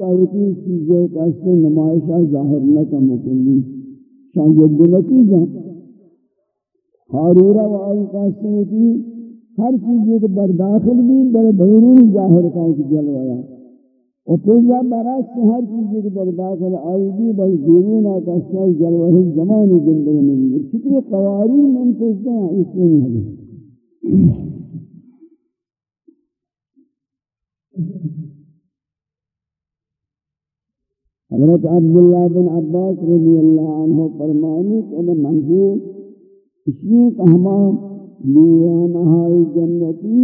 تاوتی چیزیں کیسے نمائشہ ظاہر نہ کا مکلی شان جد نتیجہ. حارورہ و آئی کیسے ہوتی ہر چیز ایک در داخل بھی، در بیرون ظاہر کا ایک جلویا اور پھر جب برعکس ہر چیز ایک در داخل آئی بھی، بس بیرون آتا سائی جلوہ زمانی زندگی نہیں کتنی قوارین میں ان پوچھتے ہیں اس میں نہیں ہے؟ حضرت عبداللہ بن عباس رضی اللہ عنہ فرمانی کہ انہ منظور اس لیے کہ ہما لیوانہائی جنتی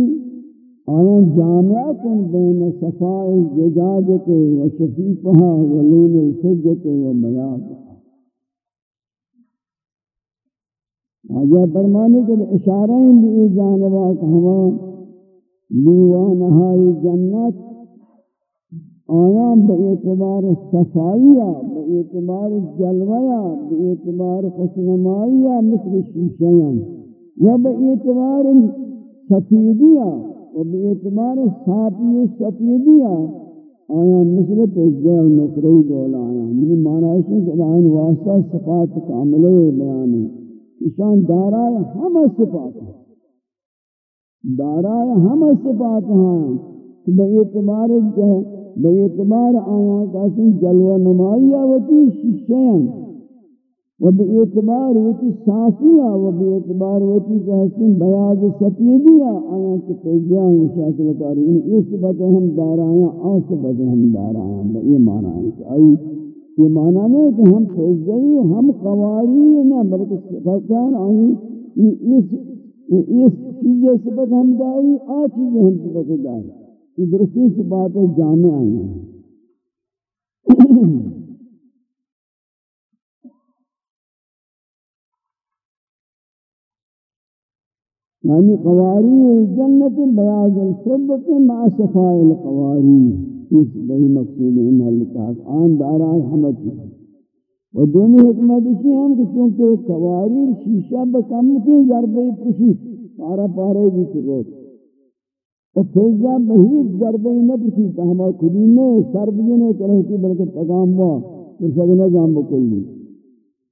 آیا جامعہ کن بین صفائی زجاجت و شفیفہا و لین الفجت و بیاض آجا فرمانی کہ اشارہ بھی جانبہ کہ ہما لیوانہائی جنت آیا بے اعتبار صفائیہ، بے اعتبار جلویہ، بے اعتبار خوشنمائیہ مثل شیشیاں و بے اعتبار سفیدیہ، و بے اعتبار صافی و سفیدیہ. آیا مثل تجزہ و نقری دولا آیا میری یعنی معنی ہے کہ آئین واسطہ صفات کاملے بیان ہے اشان دارائے ہم صفات ہیں. دارائے ہم صفات ہیں. کہ بے اعتبار بے اعتبار آیا کاسی جلوہ نمائی آوتی شیشیاں و بے اعتبار وتی صافیہ و بے اعتبار وتی کہسن بیاض سفیدیہ آیا کہ پیجیاں شاکل کاری۔ یعنی یہ صفت ہم دار آیا آن صفت ہم دار آیا یہ معنی ہے کہ آئی۔ یہ معنی نہیں کہ ہم پیجی ہم قواری نہ، بلکہ صفتان آئی۔ اس چیزیں صفت ہم داری، آ چیزیں ہم صفت داری۔ یہ درستی سے باتیں جامع آئی ہیں۔ یعنی قواری الجنت بیاض الفضت مع صفاء القواری۔ اس بہی مقصود انہا لکھاک آن دارائے حمد کی و دومی حکمت اسی ہم کہ چونکہ قواری شیشہ بکم کی ضربے پشی پارا پارے بھی سروت اور فیضا بہیت ضربے نہ پشی تا ہما کلینے سر بجنے کرو کی بلکہ تقام ہوا تو شگنہ جام بکلی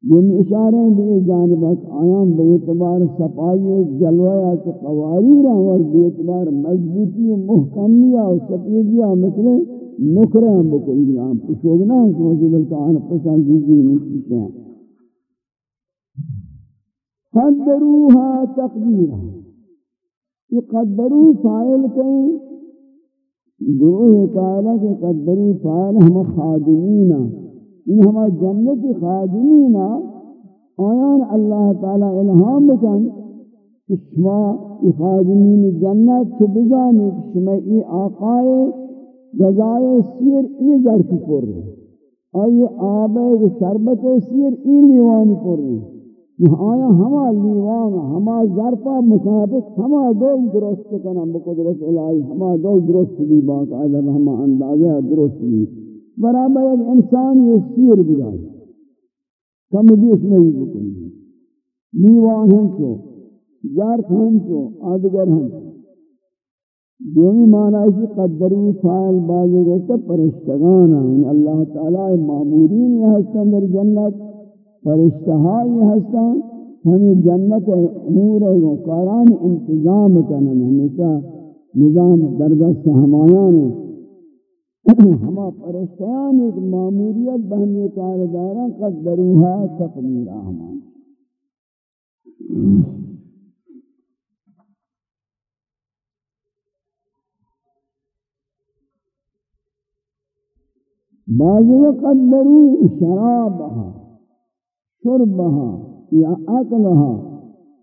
یہ اشارے بھی جانبک آیام بے اعتبار صفائی و جلویا کے قواری رہا اور بے اعتبار مضبوطی و محکمیہ و سفیدیہ جی ہاں مثل نکرے ہم بکلی آم پشوگنا ہم سمجھے جی بلکہ آن پشان جیزی نہیں سیتے ہیں۔ قدروها تقدیرا۔ یہ قدرو فائل کہیں، گروہ تعالیٰ کے قدرو فائل ہم خادمین ان ہما جنت خادمین آیان اللہ تعالی الہام بکن کہ شما ای خادمین جنت چھ بجانی کہ شما ای آقائے غذائے سیر ای ظرف پر رہے۔ آئی آبے شربت سیر ای لیوانی پر رہے۔ آیا ہما لیوان، ہما ظرفہ مطابق، ہما دول درست کنا بقدرت الہی، ہما دول درست بھی باقاعدہ ہما اندازہ درست بھی برابر ایک انسان یہ سیر بجائے کم بھی اس میں ہی بکنی۔ لیوان ہن چو جارت ہن چو، آدگر ہن چو۔ دومی معنی ہے کہ قدرو فائل بازو گئتا پرشتگانا یعنی اللہ تعالی معمورین یہ ہستان در جنت پرشتہائی ہستان ہمیں جنت امور ہے کاران انتظام کنن ہمیشہ نظام دردست ہمایان ہے ہما پرشتیان ایک معمولیت بہمی کارداران قدروها تقدیر آمان بعض قدروا شرابها شربها یا اقلها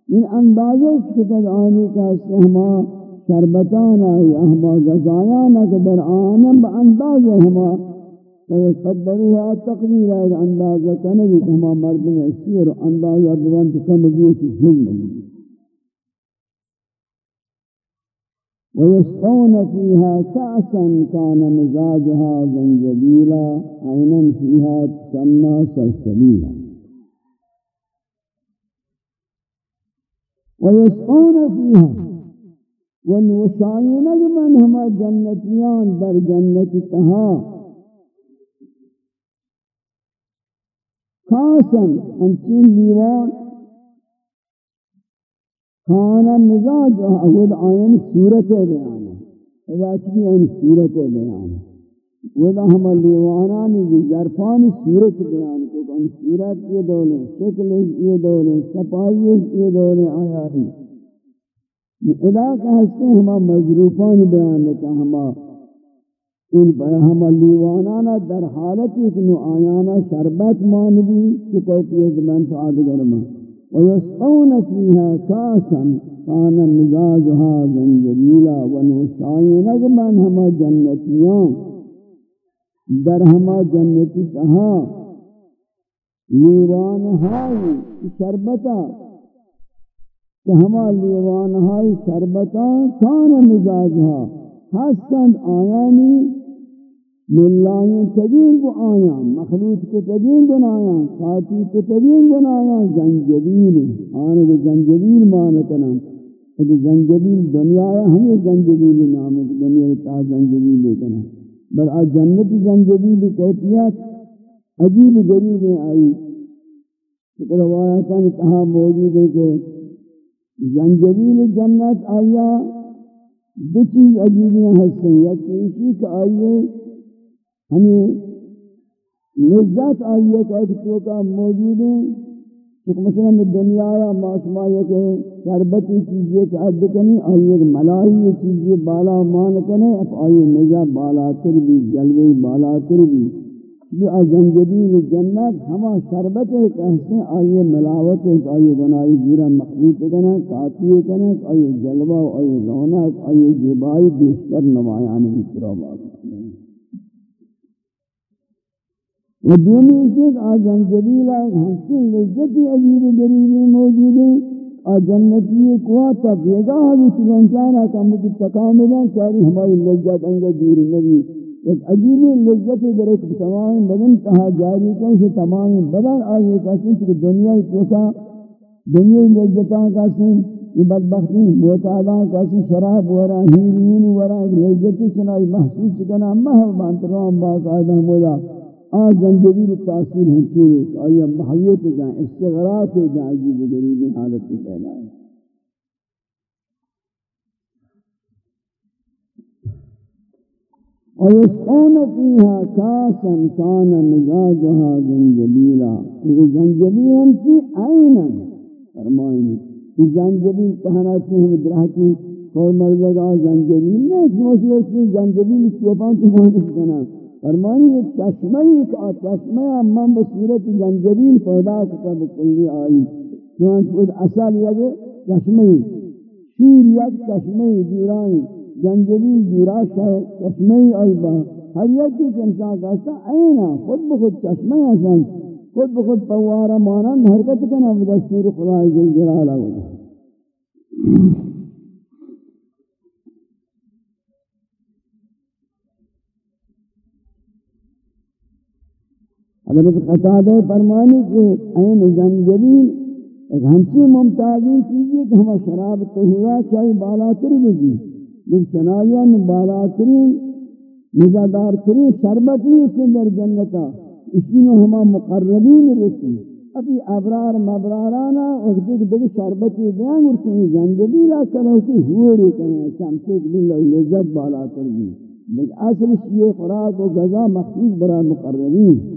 این اندازه کتد آنی که است احما شربتانا یا احما غذایانا که در آنم با اندازه احما فقدروها تقدیر ہے اندازہ کرنے کی ہما مرد میں سیر اندازہ بلند سمجھئے کی جن نہیں ويسقون فيها كأسا كان مزاجها زنجبيلا عينا فيها تسمى سلسبيلا ويسعون فيها. والوسعين لمن هما جنتيان بر جنتها خاصا انچین دیوار كان مزاج اود آئین سورة بیان اذا اچھی ان صورت ودا ہم لیوانانی کی ظرفانی صورت بیان کو ان صورت یہ دولے، شکل یہ دولے، صفائی یہ دولے آیا ہی ادا کا ہستے ہما مضروفان بیان لکا ہما ان ہما لیوانانا در حالت ایک نو آیانا شربت مانوی چکیتی من فعادگر مان ويسقون فيها كاسا كان مزاجها زنجبيلا ونوشاين من هما جنتيان در ہما جنتی تہا۔ لیوان ہائی شربتا۔ کہ ہما لیوان ہائی شربتا کان مزاجها حسن آیانی ملائیں تگین کو آیا مخلوط کو تگین بنایا۔ ساتھی کو تگین بنایا۔ زنجبیل آنے کو زنجبیل مانکنا تو زنجبیل دنیا ہے، ہمیں زنجبیل نام ہے دنیا تا زنجبیل لیکن بل آج جنت زنجبیل کیفیت عجیب غریب آئی۔ کہ کہا موجود ہے کہ زنجبیل جنت آیا، دو چیز عجیبیاں ہستے ہیں یا کسی کا آئیے، ہمیں لذت آئیے کہ کا موجود ہیں۔ کہ مثلا دنیا یا معاشمہ یہ کہ شربتی چیزیں کہ عد کنی آئیے کہ ملائی یہ چیزیں بالا مان کنے اب آئیے نزا بالا تر بھی جلوی بالا تر بھی یہ زنجبیل جنت ہما شربت ہے کہ ہستے آئیے ملاوت ہے کہ آئیے بنائی زیرہ مخلوط کنا کاتی کنا آئیے جلوہ آئیے رونق آئیے جبائی بیشتر نمایان اترا بات و دومی ایک آجان جبیل آئے، ہنسی، لذتی، عجیب گریبی موجود ہیں۔ اور جنتی ایک واتا بیگا حدیث لنچانا کم کی تکاملیں چاری ہماری لذت انگا دور نبی۔ ایک عجیب لذت در ایک تمام بدن تہا جاری کیوں سے تمام بدن آئیے کہتے ہیں کہ دنیا توکا دنیا لذتاں کہتے ہیں یہ بدبختی موتاداں کہتے شراب ورا، ہیرین ورا لذتی چنائی محسوس کنا محب بانتران باقاعدہ مولا۔ آج زنجبیل تاثیر ہنچی ہے آیا محویت جائیں استغراق جائیں عجیب غریبی حالت کی پہلا ہے ويسقون فيها كاسا كان مزاجها زنجبيلا یہ زنجبیل کی عینا فرمائیں زنجبیل کہنا چاہیے ہم درہتی کوئی مرزگا زنجبیل نہیں اس موسیقی زنجبیل چوپان تو مانس کنا فرمانی ایک چشمہ ایک آ چشمہ امم بصورت زنجبیل پیدا کتا بکلی آئی چونچ خود اصل یک چشمہ شیر یک چشمہ جورائیں زنجبیل جوراش ہے چشمہ آئی با. ہر یک کی چنچا کہتا اینا خود بخود چشمہ آسان خود بخود پوارا مانند حرکت کنا بدستور خدای جل جلالہ ہوگا حضرت قطادہ فرمانی کہ این زنجبیل ایک ہمچی ممتازی چیزی کہ ہمیں شراب تہورا چاہی بالاتری بجی، لیکن چنائیان بالاتری مزادار تری شربتی اس در جنتا اسی میں ہما مقربین رسی۔ ابھی ابرار مبرارانا اور دیکھ دیکھ شربتی دیان اور چمی زنجبیلہ کرو کی ہوئے کریں چمچے بلو لذت بالاتر بھی لیکن اصل یہ خوراک و غذا مخصوص برای مقربین۔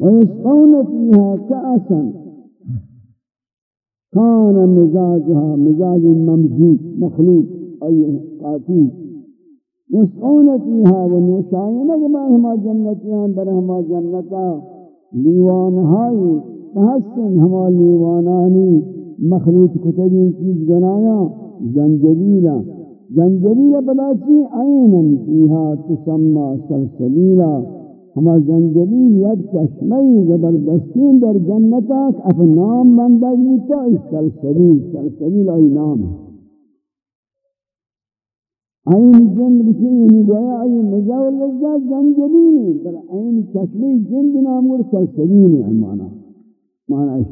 ويسقون فيها كأسا كان مزاجها، مزاج ممزوج، مخلوق أي قاتل يسقون فيها ونشاين كما هما جنتيان در هما جنتا لیوان هاي تحسن هما لیوانانی. مخلوط کتبین چیز گنایا. زنجبیلا. زنجبیلا بلا چی؟ عینا فيها تسمى سلسبیلا. ہما زنجبیل یک چشمه زبردستین در جنت است. اف نام بندگ بودتا ای سلسبیل سلسبیل ای نام. این جند بچی یعنی گویا، ای مزا و لذات زنجبیلی بل این چشمه جند نام گر سلسبیلی مانا مانا. ایش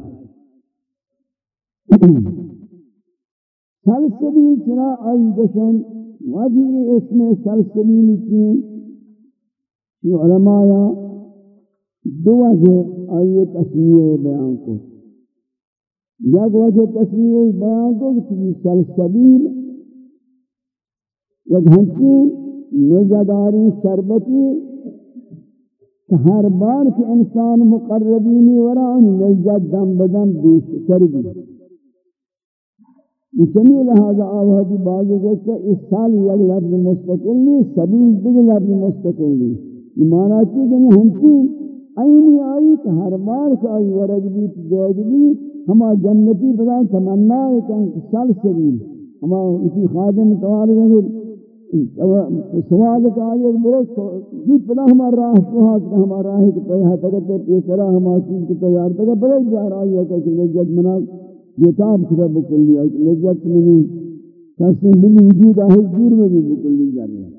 سلسبیل چرا؟ ای گشن وجه اسم سلسبیل چین یہ علماء دو وجہ آئیے تصویہ بیان کو یک وجہ تصویہ بیان کو کہ سلسبیل یک ہنچی نزداری شربتی کہ ہر بار کہ انسان مقربینی وران نزد دم بدم بیش کردی۔ یہ چمی لہذا آوہدی بازی گوشتا اس سال یک لفظ مستقل لی سبیل دیگر لفظ مستقل لی یہ معنی چی کہ ہنچی اینی آئی کہ ہر بار کہ آئی ورگ بھی دیگ بھی، ہما جنتی بدا تمنا ہے کہ سال سبیل ہما اسی خادم توار گئے سوال کا آئی برو جیت پدا ہما راہ سوہا کہ ہما راہ ہے کہ پیہا تکتے پیسرا ہما چیز کی تیار تکتے بڑے جا رہا ہے کہ لذت منا یہ تاب خدا بکلی ہے لذت منی کسی بلی وجود آہی دور میں بھی بکلی جا رہا ہے۔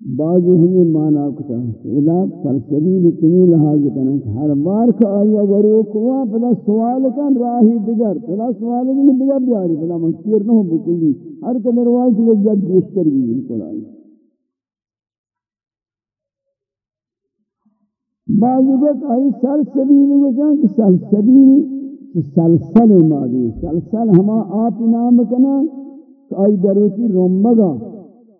بعض ہی مانا کتا الا سلسبیل کمی لحاظ کرنا ہر بار کا آیا ورو کوا پدا سوال کن راہی دیگر پدا سوال کن دیگر بیاری پدا منصیر نہ ہو بکلی ہر قدر وائی کی لذت بیشتر بھی بالکل آئی۔ بعض وقت آئی سلسبیل وجہ کہ سلسبیل سلسل مادی، سلسل ہما آپ نام کنا کہ آئی دروتی رومگا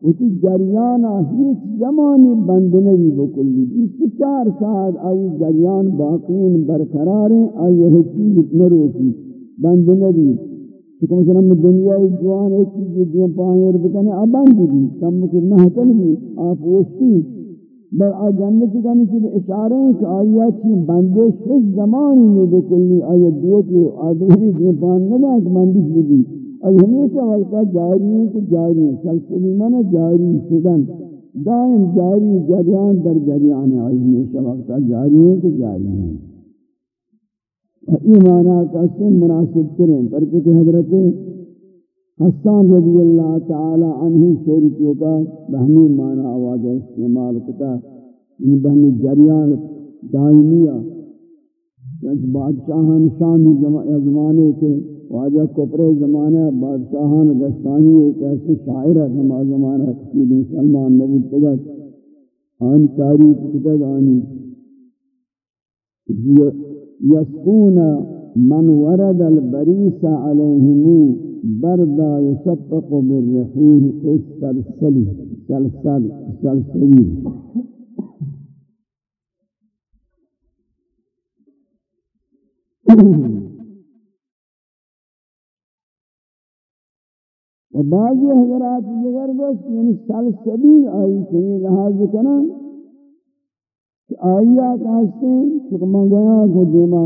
اسی جریان ہیچ زمانی بند نہیں بکلی. اس بیس چار ساعت آئی جریان باقین برقرار ہیں، آئی یہ چیز نروکی بند نہیں چکہ مثلا میں دنیا جوان ایک چیز دیں پائیں ربکنے آ بند بھی کم مکر محتل بھی آپ وشتی بل آ جنتی کا نیچے اشارے ہیں کہ آئی چیز بندے شش زمانی نہیں بکلی. آئی دیو کی آدھری دیں پائیں نہ بندش بھی اور ہمیشہ وقتا جاری ہے کہ جاری ہے سلسلی من جاری شدن، دائم جاری جریان در جریان ہے۔ اور ہمیشہ وقتا جاری ہے کہ جاری ہے اور ایمانا کا سن مناسب کریں پر کہ حضرت حسان رضی اللہ تعالی عنہ شیرتوں کا بہمی معنی آواز استعمال کتا۔ ان بہمی جریان دائمیہ۔ یعنی بادشاہان شامی زمانے کے واجہ کپرے زمانہ بادشاہان گستانی ایک ایسے شاعر ہے ہما زمانہ کسی مسلمان نبی تگت آن تاریخ کتگ آنی۔ یسکون من ورد البریس علیہم بردا یسبق بالرحیح السلسلی سلسل، سلسلی۔ Mm-hmm. و بعضی حضرات دیگر بس یعنی سلسبیل آئی کہیں یعنی لحاظ کرنا کہ آئیا کہاستے ہیں چکہ منگویا کو دیما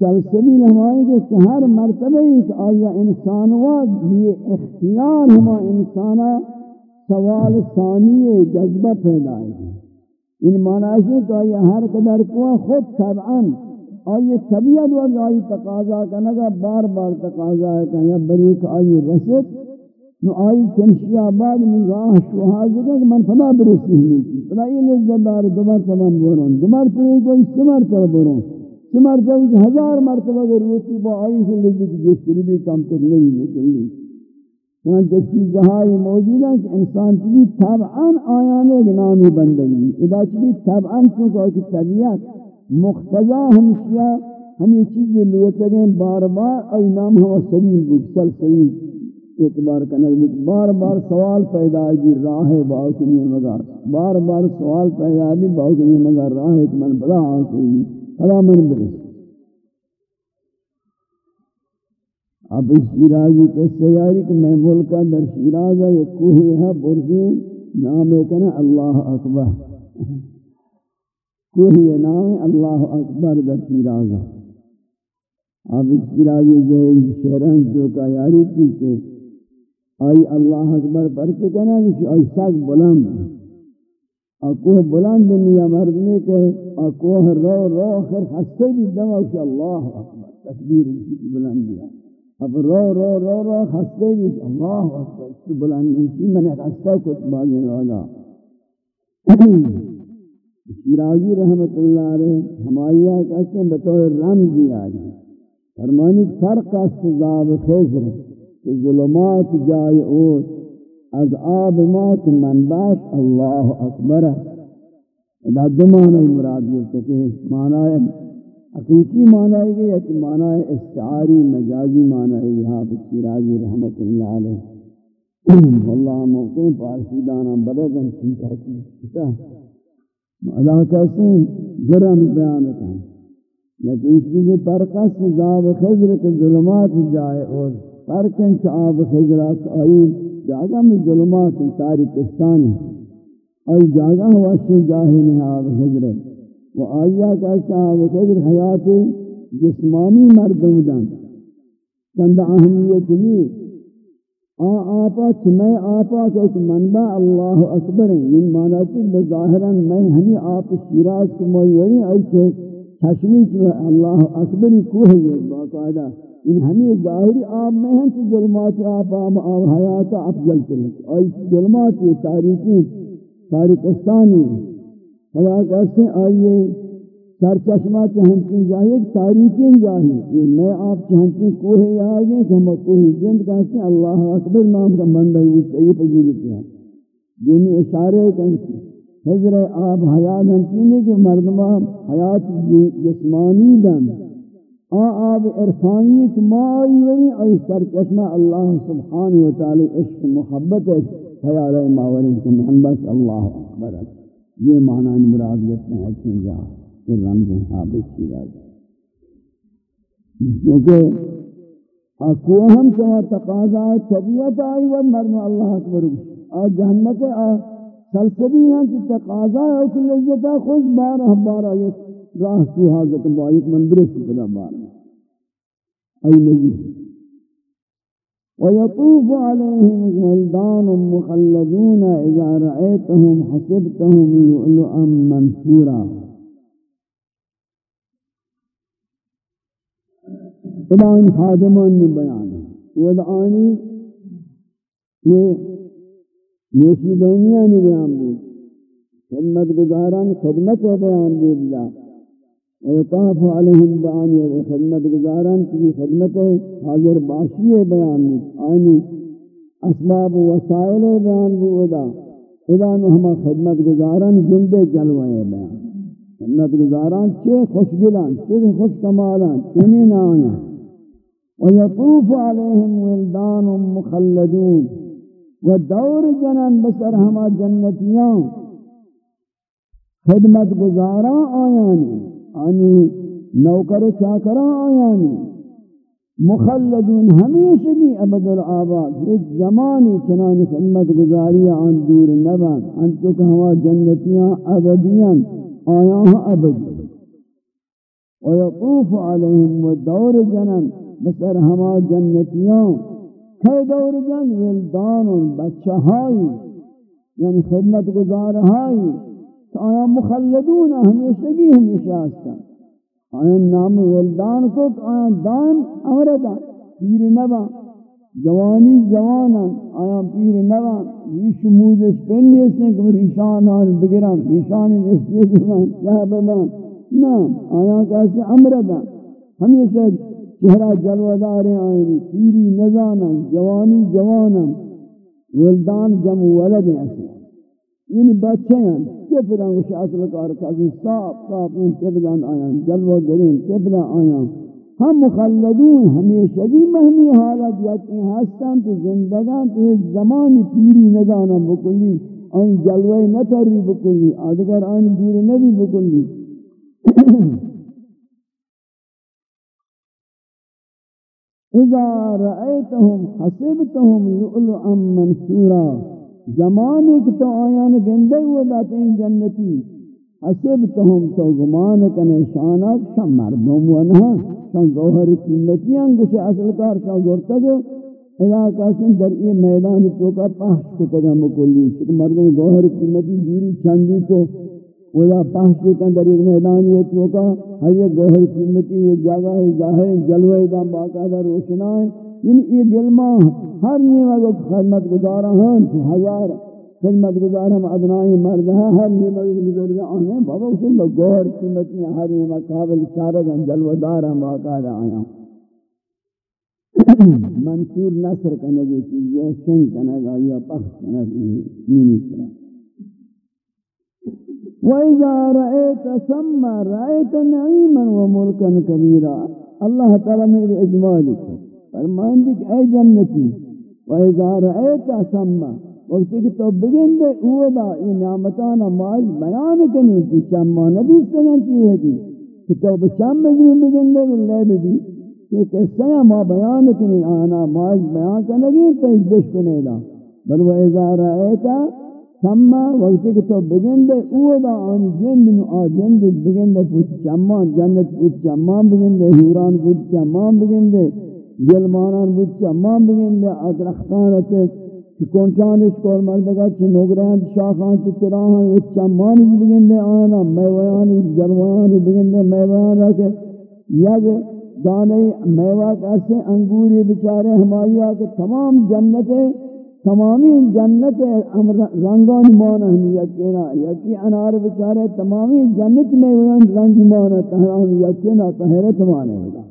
سلسبیل ہمائی کہ ہر مرتبہ ایک آئیا انسان واد یہ اختیار ہما انسانا سوال ثانی جذبہ پیدا ہے ان یعنی معنی ہے کہ آئیا ہر قدر کو خود طبعاً آئی طبیعت وقت آئی تقاضا کنگا بار بار تقاضا ہے کہ یا بریک آئی رسد نو آئی چنشی آباد من راہ شوہاز کہ من فلا برسی ہمیں کی۔ فلا یہ لذت دار دوبار تمام برون دوبار تو ایک کوئی سمر تر برون سمر تر کہ ہزار مرتبہ اگر روچی با آئی سے لذت گشتری بھی کم تک نہیں مکلی چنانچہ چیزہائی موجود ہیں کہ انسان چلی طبعاً آیانے کے نامی بندگی۔ ادا چلی طبعاً چونکہ کہ طبیعت مقتضا ہمشیہ ہمیں چیزیں لوٹگیں بار بار ای نام ہوا سبیل بکسل سبیل اعتبار کرنے بار بار سوال پیدا جی راہ باو کنی مگر بار بار سوال پیدا جی باو کنی مگر راہ ایک من بلا حاصل بلا من برس اب اس شیرازی کے سیاری کہ میں ملکہ در شیرازہ یہ کوہی ہے برزی نام کنا اللہ اکبر۔ کوہی نام اللہ اکبر در شیرازہ۔ اب اس شیرازی جہی شہران جو کا یاری کی کہ آئی اللہ اکبر پڑھتے کہنا کہ آئی ساک بلند اکوہ بلند نیا مردمی کہ اکوہ رو رو خیر خستے بھی دمہ کہ اللہ اکبر، تکبیر کی بلند دیا اب رو رو رو رو خستے بھی اللہ اکبر کی بلند کی میں نے خستہ کچھ بازی روگا شیرازی رحمت اللہ علیہ ہمائیہ کہتے ہیں بطور رمزی آجی فرمانی فرق استضاب خیزر کہ ظلمات جائے اور از آب مات منبعش اللہ اکبر ادا دو معنی مراد یہ کہ معنی حقیقی معنی گئی ہے کہ معنی استعاری مجازی معنی ہے یہاں بچیراجی رحمت اللہ علیہ واللہ موقع پارسی دانا بردن کی کہتی ہے ادا کیسے جرم بیان کریں لیکن اس لیے پرکس زاب خضر کے ظلمات جائے اور پرکن چعاب خضرات آئی جاگہ میں ظلمات تاریکستانی آئی جاگہ واشی جاہی نحاب خضر و آیا کا صاحب خضر حیات جسمانی مردم دن چند اہمیت نہیں۔ آ آپا چمیں آپا کہ ایک منبع اللہ اکبر ہیں۔ من مانا چک بظاہراً میں ہمیں آپ شیراز کو مویوری آئی چھے چشمی چھے اللہ اکبری کوہ ہے۔ باقاعدہ ان ہمیں ظاہری آپ میں ہیں کہ ظلمات آپ آب حیات افضل چلے آئی ظلمات تاریخی، تاریخستانی خدا کہتے ہیں آئیے سر چشمہ چہنچیں جائے، ایک تاریخیں جاہی۔ میں آپ چہنچیں کوہے آگئے کہ ہم کوہی جند کہتے ہیں، اللہ اکبر نام کا مندہ ہے اس صحیح پجیلتی ہے۔ دونی اشارے کہتے حضر آپ حیات ہنچینے کے مردمہ حیات جسمانی دن۔ آ آپ عرفانی ایک مائی وری ای سر اللہ سبحانہ وتعالی عشق محبت ہے خیال ماوری کہ من بس اللہ اکبر یہ معنی مرادیت میں ہے کہ جا کہ رمز حابت ہاں کی راز کیونکہ اکو ہم سوا تقاضا ہے، طبیعت آئی و مرم اللہ اکبر۔ آج جہنت آ سلسبی ہیں کہ تقاضا ہے کہ لذتا خود بارہ بارہ یہ راہ سوہازت بائیت من برس بلا بارہ ای نزید ويطوف عليهم ولدان مخلدون إذا رأيتهم حسبتهم لؤلؤا منثورا. إلى خادمان من بيانه ودعاني یہ نے بیان بود. خدمت گزاران خدمت بیان بود اللہ ويطاف عليهم بعاني خدمت گزاران کی خدمت حاضر باشی بیان آنی اسباب و وسائل بیان بودا ادا ہم خدمت گزاران جلد جلوے بیان. خدمت گزاران چه خوشگلان، چه خوش کمالان چنی نایا ويطوف عليهم ولدان مخلدون. ودور جنن بسر ہما جنتیاں خدمت گزاران آیانی آنی، نوکر چاکران آیانی. مخلدون ہمیشہ بھی ابد العباد ایک زمانی چنانی خدمت گزاری آن دور نبان انتو کہ ہوا جنتیاں ابدیاں آیاں ابد؟ ویقوف علیہم و دور جنن، بسر ہما جنتیاں کئی دور جن؟ ولدان بچہ ہائی یعنی خدمت گزار ہائی آیا مخلدون ہمیشگی ہمیشہ آستا آیا نام ولدان کو آیا دان امردا پیر نبا۔ جوانی جوانا آیا پیر نبا۔ یہ شمود اس پنی اس نے کہ ریشان آل بگران، ریشان اس کے زمان کیا ببان نام آیا کیسے امردا ہمیشہ چہرہ جلودار آئینی پیری نزانا جوانی جوانا ولدان جمع ولد ہیں یعنی بچے ہیں تفدان وش اصل کار کازی صاف صاف این تفدان آیاں جلوہ گرین تفدان آیاں ہم مخلدون ہمیشگی مہمی حالت یکی ہستان تو زندگان تو زمانی پیری ندانا بکلی آئین جلوہ نتری بکلی آدھگر آئین دور نبی بکلی اذا رأيتهم حسبتهم لؤلؤا منثورا. زمانے کی تو آیان گندے ہوئے داتے ہیں جنتی، حسب تو ہم تو گمان کنے شانک شا مردم ونہا شا گوھر قیمتیاں گوشے اصل کار شا گورتا گو علاقہ سن در یہ میدان تو کا پاس کو تگا مکلی چکہ مردم گوھر قیمتی جوری چندی تو وہاں پاس کے اندر ایک میدان یہ تو کا ہے یہ گوھر قیمتی یہ جگہ ہے ظاہر جلوہ دا باقاعدہ روشنا ہے یعنی یہ گلما ہر نیمہ کو خدمت گزارا ہیں ہزار خدمت گزار ہم ادنائی مرد ہیں ہر نیمہ کو گزار آنے بابا اسے لوگ گوھر قیمتی ہر نیمہ قابل چارگن جلوہ دار ہم واقعہ آیا منصور نصر کنگی چیز یا شن کنگا یا پخ کنگی نیمی کرا۔ وَإِذَا رَأَيْتَ ثَمَّ رَأَيْتَ نَعِيمًا وَمُلْكًا كَبِيرًا اللہ تعالیٰ میرے اجمالی کو فرمائیں کہ اے جنتی وَإِذَا رَأَيْتَ ثَمَّ وقت کہ تو بگن دے اودا یہ نعمتانا ماج بیان کنی کہ چمہ نبی سننتی ہوئی تھی کہ تو بچم بجنی بگن دے اللہ بھی کہ قصہ ما بیان کنی، آنا ماج بیان کنگی تو اس بشکنے دا بل وَإِذَا رَأَيْتَ سما وقت کہ تو بگن دے اودا آن جند نو آ جند بگن دے پوچھ چمان جنت پوچھ چمان بگن دے حوران پوچھ چمان بگن دے جلمانان پوچھ چمان بگن دے ادرختان اچھے کونچان اس کور مردگا چھ نوگران شاخان چھ تراہان وہ چمان بگن دے آنا، میویان جلوان بگن دے میویان رکھے یک دانے میوہ کیسے انگوری بچارے ہمائی آکے تمام جنتیں تمامی جنت رنگان مانا ہم یقینا یقی انار بچارے تمامی جنت میں رنگ مانا تہرام یقینا تہرت مانے ہوگا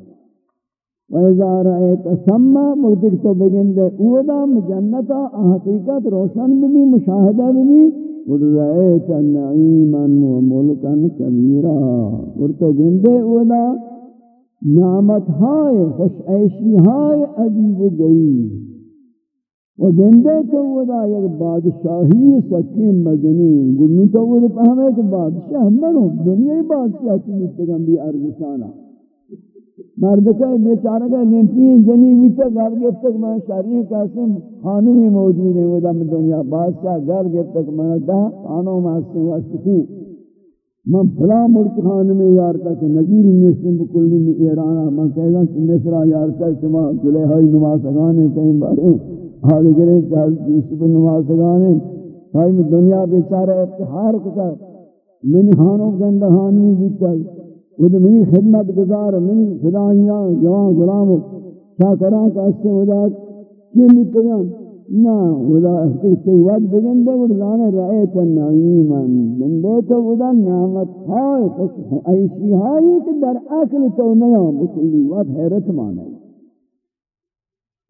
وَإِذَا رَأَيْتَ ثَمَّ مُرتِقْ تو بگن دے اودا جنتا حقیقت روشن بھی مشاہدہ بھی وَرَأَيْتَ نَعِيمًا وَمُلْكًا كَبِيرًا ورتو گندے اودا نعمت ہائے خوش عیشی ہائے عجیب و غریب۔ و گندے تو ودا یک بادشاہی سکیم مدنی، گنو تو ودا پہمے کہ بادشاہ منو دنیای بادشاہ چیزتگم بھی عرض شانہ۔ ارگسانا مردکہ بیچارہ کا لیمپین جنی ویتا گھر گفت تک میں شریع قاسم خانومی موجود ہے ودا میں دنیا بادشاہ گھر گفت تک میں دا خانوں میں حسن واسکین من فلا ملک خانومی یارتا کہ نظیری نیستن بکلی میں ایرانا۔ من کہتا کہ مصرہ یارتا کہ میں جلیہائی نمازگانے کہیں بارے حال کرے چاہل یوسف نمازگانے ہائی میں دنیا بیچارہ ابتحار کتا۔ منی خانوں کے اندر خانوی بیتا وہ تو منی خدمت گزار منی خدایاں جوان غلام شاکران کا اس سے ودا کی متگان نا ودا احتیقی وقت بگندے وردانے رأیت نعیما. گندے تو ودا نعمت ہائی ایسی ہائی کہ در اکل تو نیام بکلی وقت حیرت مانے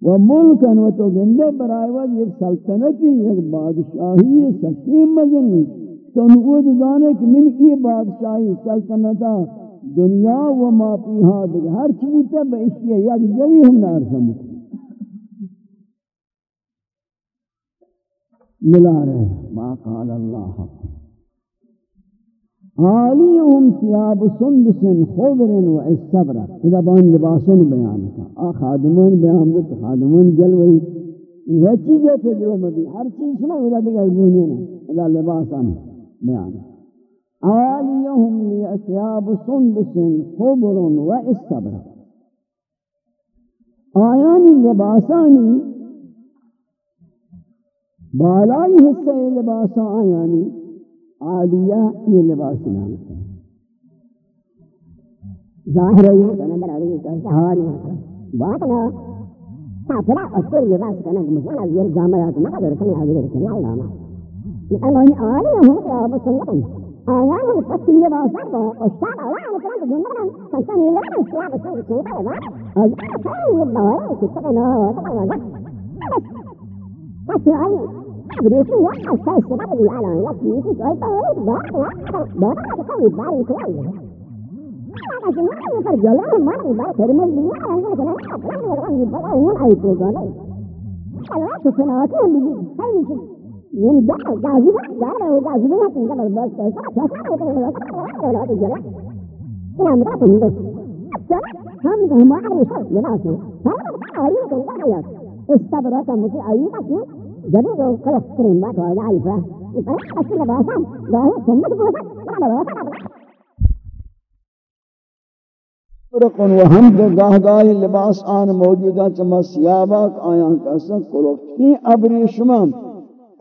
و ملکن و تو گندے برائے وقت ایک سلطنتی ایک بادشاہی سکیم مجنی تو نقود زانے کہ من ای بادشاہی سلطنتا دنیا و ما پیہا دیکھ ہر چیزتا با اشیاء یک جوی ہم نار سمت ملا رہے ما قال اللہ عالیہم سیاب سندس، خضر و استبرا اذا بان لباسن بیان کا آ خادمون بیان بت خادمون جلوی یہ چیزیں تھے جو مدی ہر چیز سنا اذا دیگر گونی نا اذا لباسان بیان عالیہم لی سیاب سندس خضر و استبرا آیانی لباسانی، بالائی حصہ لباسا آیانی، عالیہ یہ لباس نام ہے ظاہر ہے یہ کہ نظر علی کا حواری ہے. بات نا کافرہ اصل لباس کا نام مسئلہ یہ جامعہ ہے کہ مقدر کمی حضور کمی اللہ ماں یہ اللہ نے آلیہ ہوں کہ آپ سنگم allowing the question of our Bible or stop allowing the language of man concerning the other slab of things to by what? Or you are saying with the way to put in all the way what? That's your own. Vì điều suy nghĩ hay sai sự bắt đầu là lời là chỉ khi cởi tới đó là đó là cái con người ba đi thế này. Mà cái gì nó phải giờ lắm mà nó ba thế này mình nhớ là cái này nó là cái gì ba cái này của rồi. Alo, tụi nó thế này mình thấy gì? من بعد جاذبة جاره جاذبية من قبل بس نعم راتهم بس هم هم عارفين لناسهم هم عارفين كل حاجة استبرت مثل أيضا جديد خلاص كريم بات ولا عارفة يبقى أصلا بسام لا هي سمت بسام لا بسام فرق و حمد گاہگاہی لباس آن موجودہ چمس یاباک آیاں کا سکھ کلوفتی ابری شمان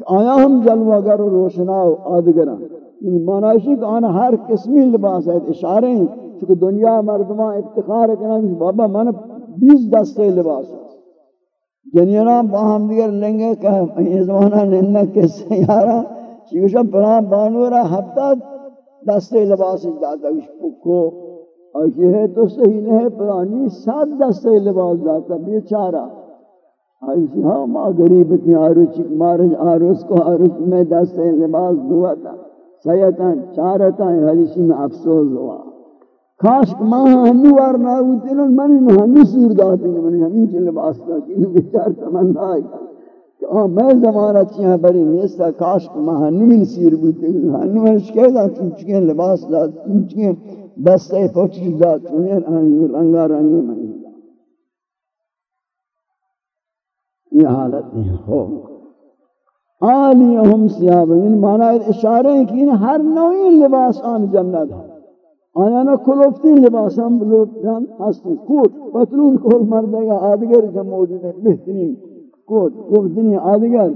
آیا ہم جلوہ گر و روشنا و آدگران یعنی معنیشی کہ آنا ہر قسمی لباس ہے، اشارے ہیں۔ چونکہ دنیا مردمان افتخار کرنا بابا من بیس دستے لباس ہے۔ یعنی جنینا باہم دیگر لنگے کہ یہ زمانہ ننہ کے سیارہ چیوشا پران بانورا ہفتہ دستے لباس جاتا ہے پکو۔ اور یہ تو صحیح نہیں پرانی سات دستے لباس جاتا، بیچارہ۔ ایسی ہاں ماں غریب اتنی آروچ مارج آروس کو آروس میں دستے لباس دعا تھا سیتا چارتا حدیثی میں افسوس ہوا۔ کاش کہ ماں ہمی وار نہ ہوتی نا منی نہ ہمی سور داتی ہیں منی ہمی چلے لباس داتی ہیں بیچار تمنا ہے۔ کہ آہ میں زمانہ چیہاں بری نیستا، کاش کہ ماں ہمی سیر بوتی ہیں ہمی من شکر دا چونچکیں لباس دا چونچکیں دستے پوچی دا چونچکیں رنگا رنگی منی یہ حالت نہیں ہو۔ آلیہم سیاب یعنی ان معنی اشارہ ہے کہ ہر نوعی لباس آن جنت ہے۔ آیا نا کلوفتی لباس ہم لوٹان ہستے کوٹ، پتلون کول مردے گا آدگر کا موجود ہے، بہترین کوٹ کوفتنی آدگر۔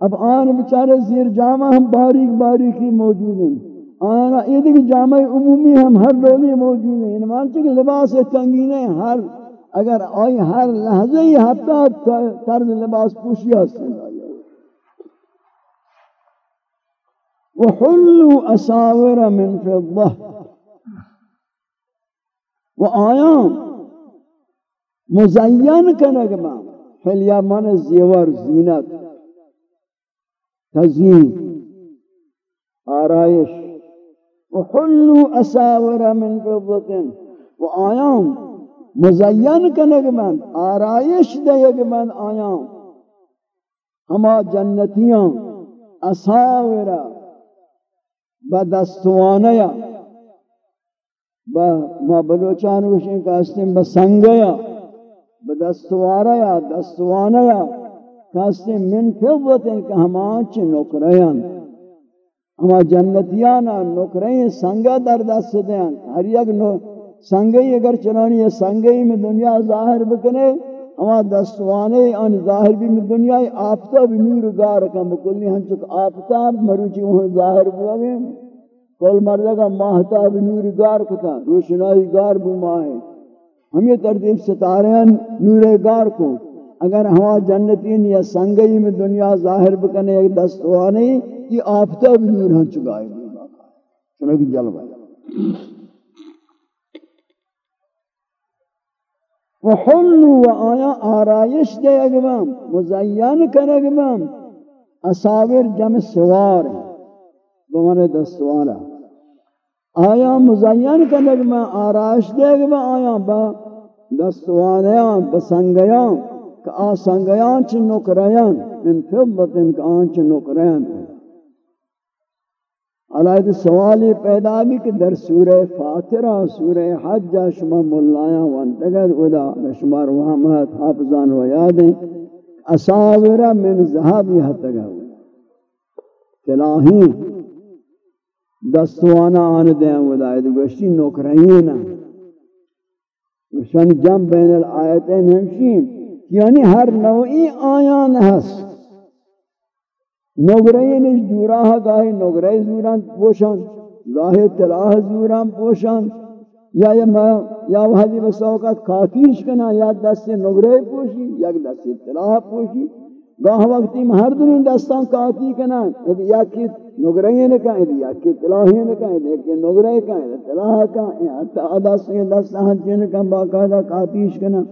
اب آن بچارے زیر جامع ہم باریک باریکی موجود ہیں۔ آیا نا یہ دیکھ جامع عمومی ہم ہر دولی موجود ہیں۔ یعنی انمان چکہ لباس تنگینے ہر اگر آئی ہر لحظے ہی ہفتہ طرز لباس پوشی ہستے وحلوا اساور من فضه و آیا مزین کنگ ما۔ حلیا من زیور، زینت۔ تزین آرائش۔ و حلو اساور من فضت و آیا مزین کنگ من، آرائش دیگ من آیا ہما جنتیاں اساورا بدستوانیا با ما بلوچان وشن کاستیم بسنگیا بدستواریا دستوانیا کاستیم من فضتن کہ ہمان چھ نکریان۔ ہما جنتیانا نکرین سنگا در دست دیان ہر یک سنگی اگر چنانی ہے سنگی میں دنیا ظاہر بکنے ہما دستوانے ان ظاہر بھی میں دنیا آفتاب نور گار کم بکلی ہم چک آفتاب مروچی وہاں ظاہر بوا گئے کل مردہ کا ماہتاب نور گار کتا، روشنائی گار بو ماہ ہے ہم یہ ترتیب ستارے ہیں، نور گار کو۔ اگر ہوا جنتین یا سنگئی میں دنیا ظاہر بکنے ایک دستوانے، یہ آفتاب نور ہم چکائے چنانکہ جلوہ۔ وحلو و آیا آرائش دے اگمام، مزین کن اگمام اصابر جمع سوار بمانے دستوانا آیا مزین کن اگمام، آرائش دے اگمام، آیا با دستوانیاں بسنگیاں کہ آ سنگیاں چھ نکریاں من فضت کہ آن چھ نکریاں علایت سوالی پیدا بھی کہ در سورہ فاترہ سورہ حج شما ملایاں وانتگد ادا شمار وہمت حافظان و یادیں اصاورہ من ذہبی حتگا تلاہین دستوانا آن دیں ودا گوشتی نوکرہینا وشان جم بین الآیتین ہمشیم یعنی ہر نوعی آیان ہست۔ نگرین اس دوراہ گاہی نگرین زوران پوشن گاہی تلاہ زوران پوشن یا یا ما یا وحدی بسوقت کاتیش کنا یا دست نگرین پوشی یا دست تلاہ پوشی. گاہ وقتی ہر دنین دستان کاتی کنا یا کی نگرین کا یا کی تلاہین کا یا کی نگرین کا تلاہ کا حتی آدھاس کے دستان جن کا باقاعدہ کاتیش کنا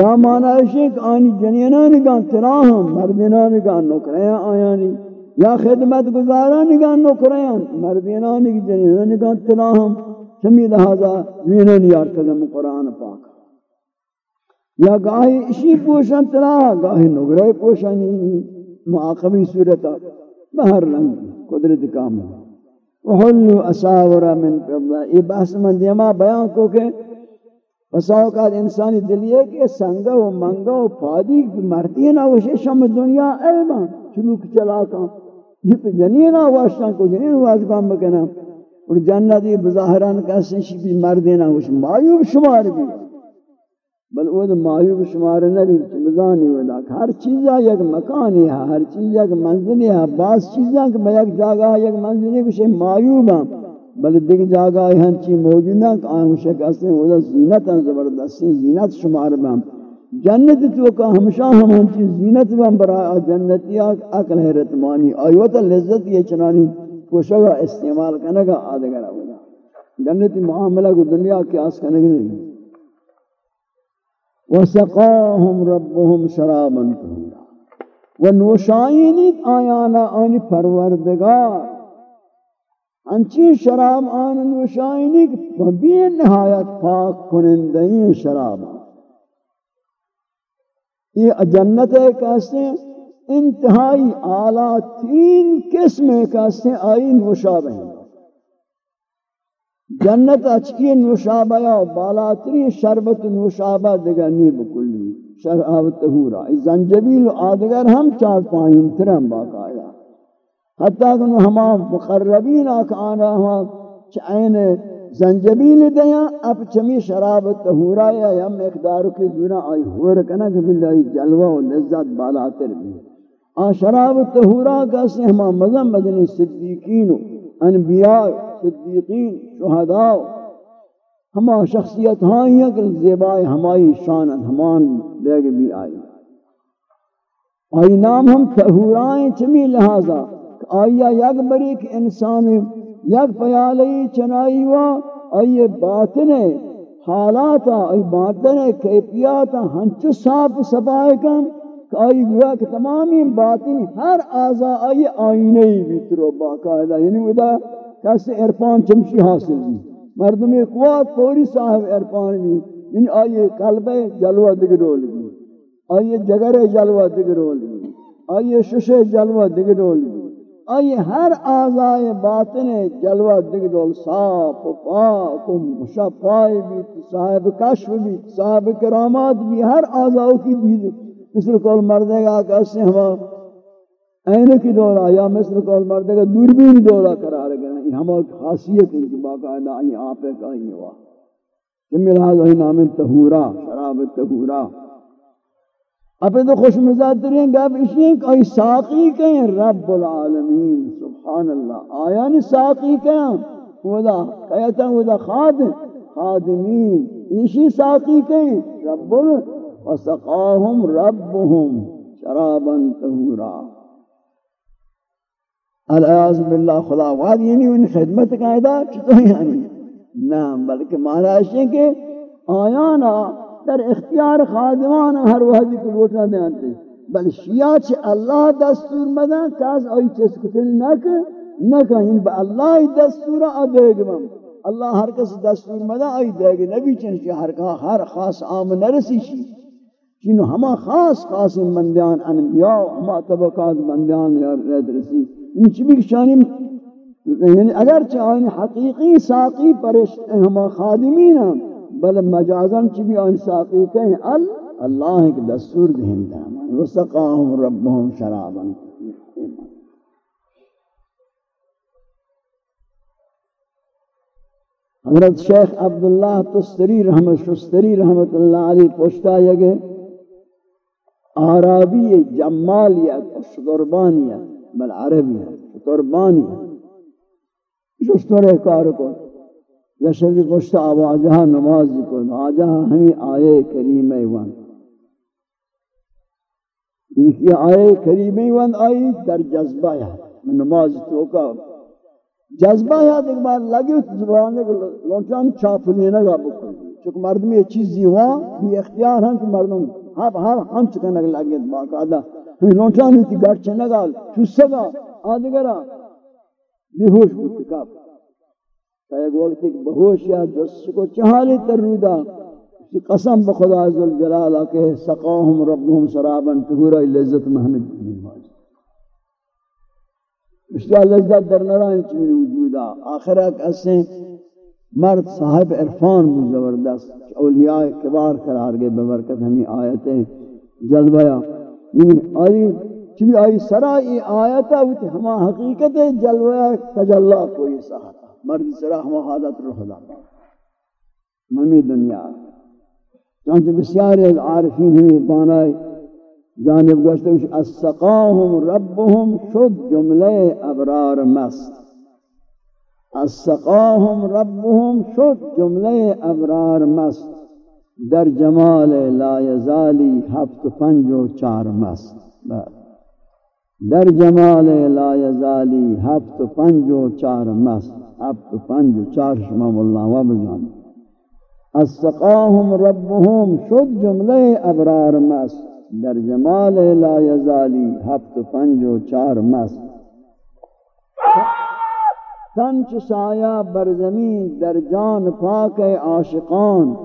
یا مانا ہے آنی جنینانی کا تراہم مردینانی کا نکریاں آیانی، یا خدمت گزارانی کا نکریاں مردینانی کی جنینانی کا تراہم چمی لہذا وینن یارتگم قرآن پاک۔ یا گاہی اشی پوشن تراہ، گاہی نگرے پوشن معاقبی صورتا بہر رنگ، قدرت کامل۔ وحلو اساورا من فضلہ یہ بحث من دیما بیان کو کہ بسا اوقات انسانی دلی ہے کہ سنگا و منگا و پادی مرتی ہے نا شم دنیا اے ماں چلوک چلا کا یہ پہ جنین یعنی آواشتان کو یعنی جنین واز کام بکنا اور جنت یہ بظاہران کہتے ہیں شی مردی نا وہ مایوب شمار بھی بل وہ تو مایوب شمار نبی مزانی ودا ہر چیزا یک مکانی ہے، ہر چیز یک منزلی ہے بعض چیزاں کہ میں یک جاگہ یک منزلی کچھ مایوب ہیں بل دیکھ جاگا ہن چی موجود نہ کہ ہم شکست ہیں وہ زینت ہیں، زبردست زینت شمار بام جنت تو کا ہمیشہ ہم ہم چی زینت بام برا جنتی عقل حیرت مانی۔ ایوت لذت یہ چنانی کوشش استعمال کرنے کا آدگر ہوگا۔ جنتی معاملہ کو دنیا کی آس کرنے کی نہیں وسقاهم ربهم شرابا و نوشائنی آیانا آنی پروردگار۔ انچی شراب آن نوشائنی کہ بی نہایت پاک کنندین شراب یہ جنت ہے کہتے ہیں انتہائی اعلیٰ تین قسم کہتے ہیں آئی نوشابہ ہیں. جنت اچکی نوشابہ یا بالاتری شربت نوشابہ دگا نی بکلی. شراب تہورا زنجبیل آدگر ہم چار پائیں ترم باقایا حتیٰ کہ ہما مقربین آکھ آنا ہوا چائن زنجبیل دیا اب چمی شراب تہورا یا یا مقدارو کی زورا آئی ہور کنا کہ باللہ جلوہ و لذت بالاتر بھی۔ آ شراب تہورا کسی ہما مزم مدنی صدیقین و انبیاء، صدیقین، شہداء۔ ہما شخصیت ہاں ہیں کہ زیبائی ہمائی شانت ہمان لے بھی آئی۔ آئی نام ہم تہورائیں چمی لہذا آیا یک بریک انسان، یک پیالی چنائی وا آئی باطن حالاتا آئی باطن کیفیاتا ہنچو صاف سبائے کم کہ آئی گویا کہ تمامی باطن ہر آزا آئی آئینی بھی ترو باقاعدہ یعنی ودا کیسے ارپان چمشی حاصل بھی مردمی قوات پوری صاحب ارپان بھی یعنی آئی قلب جلوہ دگرول بھی آئی جگر جلوہ دگرول بھی آئی شش جلوہ دگرول بھی آئی ہر آزائے باطن جلوہ دگرول صاف و پاک و مشفائی بھی، صاحب کشف بھی، صاحب کرامات بھی، ہر آزاؤں کی دید۔ مثل کول مردے گا کیسے ہما اینہ کی دورہ یا مثل کول مردے گا دوربین دورہ قرار گئے یہ ہما خاصیت ہے کہ باقاعدہ آئی آپ ایک آئی ہوا۔ جمعی لحاظ آئی نام تہورا، شراب تہورا۔ اب تو خوش مزاد ترین گا اسی ہیں کہ آئی ساقی کہیں، رب العالمین، سبحان اللہ۔ آیا نہیں ساقی کہیں؟ ودا کہتا ودا خادم خادمین۔ اسی ساقی کہیں، رب وسقاهم ربهم شرابا طهورا الیاذ باللہ، خدا واد یعنی ان خدمت قاعدہ چطور یعنی؟ نہ بلکہ معنی ہے کہ آیانا در اختیار خادمان ہر وحدی کو لوٹنا دیانتے بل شیعہ چھ اللہ دستور مدن کاز آئی چیز کتن نک نکا ان با اللہ دستور ادھے گم اللہ ہر کس دستور مدن آئی دے گی نبی چنشی ہر کا ہر خاص عام نرسی شی چینو ہما خاص خاص بندیان انبیاء ہما طبقات بندیان یا رد رسی۔ ان چبی شانی یعنی اگر چاہیے حقیقی ساقی پرش ہما خادمین ہیں۔ بل مجازن چبی آن ساقی کہیں، ال اللہ ایک دستور دہن دانا وسقاہم ربهم شرابا حضرت شیخ عبداللہ تستری رحمت شستری رحمت اللہ علی پوچھتا ہے کہ عربی جمالیت شتربانیت بل عربیت شتربانیت جو شتر کار کو۔ جیسے پشت آواجہ نماز کو آجہ ہمیں آئے کریم ایوان یہ آئے کریم ایوان آئی در جذبہ ہے نماز تو کا۔ جذبہ ہے ایک بار لگی زبانے کو لونچان چاپ لینا گا بکل چونکہ مردم یہ چیزی ہوا بھی اختیار ہیں کہ مردم ہاں ہاں ہم چکن اگر لگے باقاعدہ ہمیں لونچانی تھی گھر چنے گا۔ چوسگا آدھگرا بیہوش بود کب تا ایک وقت ایک بہوش یا جس کو چہالی تر رودا اسی قسم بخدا عزل جلالہ کہ سقاہم ربهم سرابا تہورا لذت محمد بن ماجد اشتیاء لذت در نرائن چمی وجودا آخرہ کسیں مرد صاحب عرفان بھی زبردست، اولیاء کبار قرار گئے، ببرکت ہمیں آیتیں جلویا آئی چبی آئی سرا ای آیتا ہوتی ہما حقیقت جلویا تجلہ کوئی سہتا مرد سرا ہما حادت روح دا ممی دنیا۔ چانچہ بسیار از عارفین ہمیں بانائی جانب گوشتے ہیں اسقاہم ربهم شد جملے ابرار مست۔ اسقاهم ربهم شد جمله ابرار مست۔ در جمال لا یزالی هفت پنج و چار مست۔ در جمال لا یزالی هفت پنج و چار مست۔ هفت پنج و چار شما الله و بزن اسقاهم ربهم، شد جمله ابرار مست۔ در جمال لا یزالی، هفت پنج و چار مست۔ تنچ سایہ بر زمین، در جان پاک عاشقان۔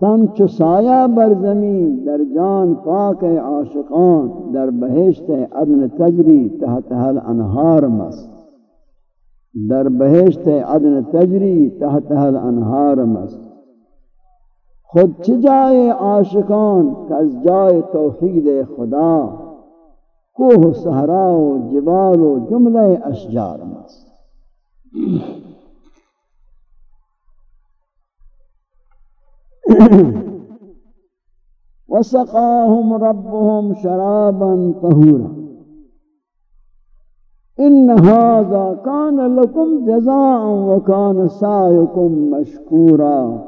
تنچ سایہ بر زمین، در جان پاک عاشقان۔ در بہشت عدن تجری، تحت حل انہار مست۔ در بہشت عدن تجری تحت حل انہار مست. خود چھ جائے عاشقان کز جائے توحید خدا کوہ سہرا و جبال و جملہ اشجار مست. وسقاهم ربهم شرابا طهورا. ان هذا كان لكم جزاء وكان سعيكم مشكورا.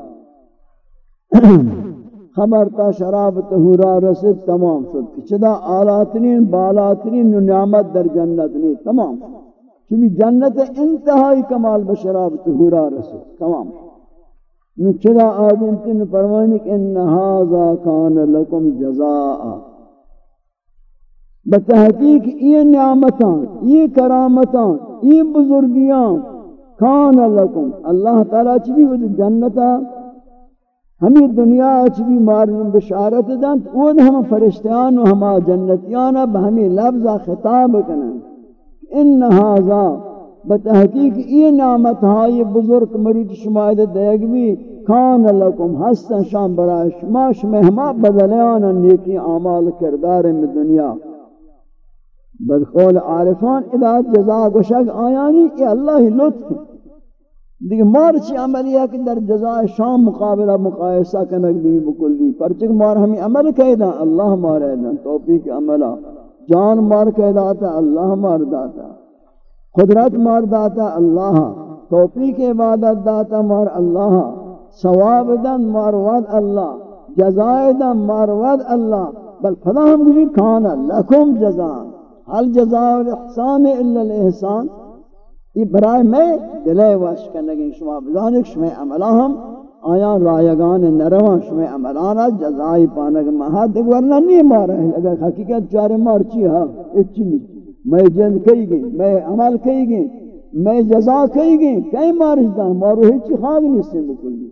خبر تا شراب طهورا رسد تمام شد. چدا آلاتنین، بالاتنین نعمت در جنت نہیں تمام شد. چونکہ جنت انتہائی کمال بشراب طہورا رسول تمام نو چلا آدم تن فرمانی کہ ان هذا کان لکم جزاء. بتحقیق یہ نعمتان یہ کرامتان یہ بزرگیاں کان لکم. اللہ تعالی چبی وہ جنتا. ہمیں دنیا چبی مارن بشارت دن وہ ہم فرشتیان و ہم جنتیان اب ہمیں لفظ خطاب کنن. ان هذا بتحقیق یہ نعمت ہائی بزرگ مرید شما دیگ بھی کان لکم. حسن شام برای شما شما ہما بدلیانا نیکی اعمال کردار میں دنیا. بدخول عارفان ادا جزا گشک آیانی یہ اللہ لطف دیکھ، مار چی عملی ہے کہ در جزا شام مقابلہ مقایسہ کنک بھی بکلی۔ پرچک مار ہمیں عمل کہیدا اللہ مار ایدن توفیق عملہ۔ جان مار کے داتا اللہ مار داتا قدرت مار داتا اللہ۔ توفیق عبادت داتا مار اللہ۔ ثواب دن مار ود اللہ۔ جزائے دن مار ود اللہ۔ بل فدا ہم گوشی کھانا، لکم جزان حل جزاء الاحسان الا الاحسان یہ برائے میں دلے واشکنگی شما بزانک، شما عملہ ہم آیا رایگان نروان شمی عملانا جزائی پانک مہد، ورنہ نہیں مارا ہے اگر حقیقت چارے مار چی ہاں اچھی نہیں۔ میں جند کئی گئی میں عمل کئی گئی میں جزا کئی گئی کئی مارش دا مارو ہی چی خواہ نہیں سے بکلی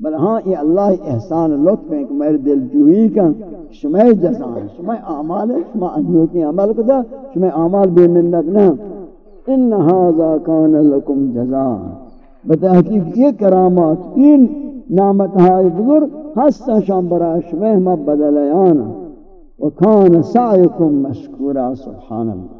بل ہاں یہ اللہ احسان لطف ہے کہ میرے دل جوئی کا شمی جزا ہے شمی اعمال ہے شمی انہوں کی عمل کتا شمی اعمال بے منت نہ۔ ان هذا كان لكم جزاء۔ بتحقیق یہ کرامات ان نعمت ہائی بزرگ ہستا شام برا براش مہمہ بدلیانا۔ وکان سعیکم مشکورا، سبحان اللہ۔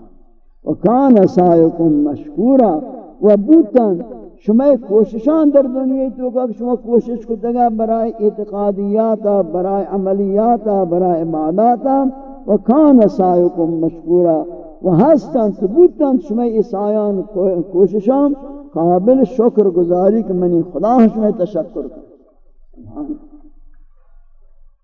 وکان سعیکم مشکورا، و بوتن شما کوششان در دنیا تو کہ شما کوشش کو دگا برای اعتقادیات، برای عملیات، برای عبادات وکان سعیکم مشکورا و ہستن ثبوتن شما اسایان کوششان قابل شکر گزاری کہ منی خدا شما تشکر کر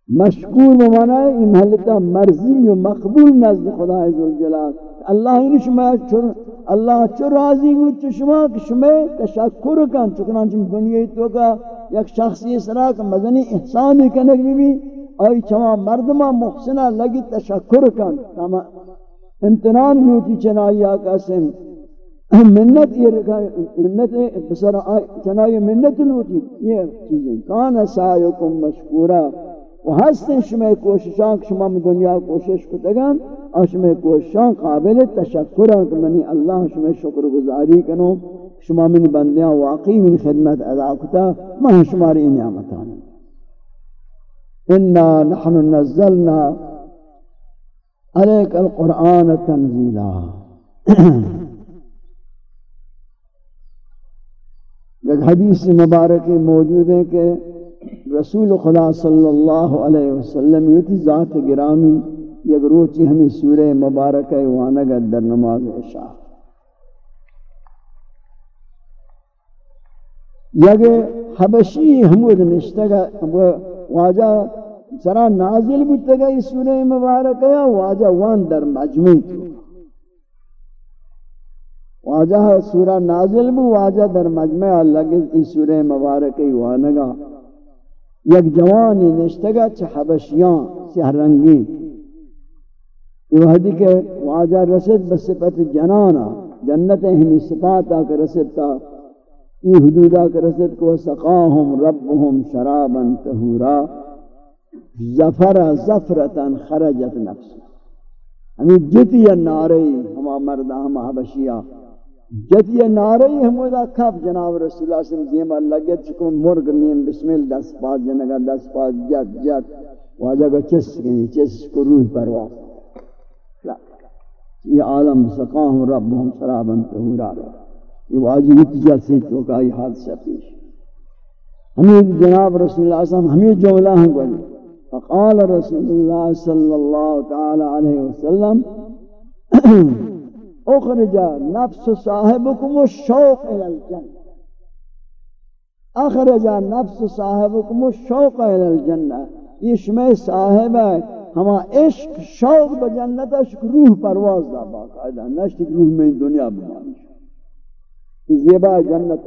مشکور بمانا ہے مرضی و مقبول نزد خدا عزوالجلال اللہ ہی شما چر اللہ چر راضی ہو چو شما کہ شما تشکر کن چکنان چم دنیا تو کا یک شخصی اس طرح کہ مدنی احسان کنک بھی بھی آئی چما مردمہ محسنہ لگی تشکر کن امتنان لوٹی چنائی آقا سم منت یہ رکھا منت بسر چنائی منت لوٹی یہ چیزیں کان سایکم مشکورا و ہستن شما کوششان شما میں دنیا کوشش کو دگن اور شما قابل تشکر ہے کہ منی اللہ شما شکر گزاری کنو، شما من بندیاں واقعی من خدمت ادا کتا میں شماری نعمتان انا نحن نزلنا عليك القرآن تنزيلا ایک حدیث مبارک موجود ہے کہ رسول خدا صلی اللہ علیہ وسلم یہ ذات گرامی یک روچی ہمیں سورہ مبارک وانگا در نماز عشاء۔ یک حبشی حمود نشتگا واجہ سرا نازل بودتگا یہ سورہ مبارک واجہ وان در مجموع تو۔ واجہ سورہ نازل بو واجہ در مجمع لگز ای سورہ مبارکی وانگا یک جوانی نشتگا، چھ حبشیان سیہ رنگی یہ وحدی کہ واجہ رسد بصفت جنانا، جنت ہمی صفاتا کا رسدتا ای حدودا کا رسد کو سقاہم ربهم شرابا تہورا زفر زفرتا خرجت نفس۔ ہمیں جتی ناری ہما مردہ ہما حبشیہ۔ جتی ناری ہمو دا کب جناب رسول اللہ صلی اللہ علیہ وسلم دیما لگت چکو مرگ نیم۔ بسم اللہ دس پاس جنگا دس پاس جت جت۔ واجہ کو چس کنی یعنی چس کو روح پرواز۔ یہ عالم سقاہم ربهم شرابا تہورا یہ واجب اتجال سے چوکا یہ حادثہ پیش ہمیں جناب رسول اللہ صلی اللہ علیہ وسلم، ہمیں جملہ ہم گولی فقال رسول اللہ صلی اللہ تعالی علیہ وسلم، اخرج نفس صاحبكم الشوق الى الجنہ۔ اخرج نفس صاحبكم الشوق الى الجنہ۔ یہ شمع صاحب ہے۔ ہما عشق، شوق بجنت عشق روح پرواز دا باقاعدہ نشتی روح میں دنیا بنانی زیبا جنت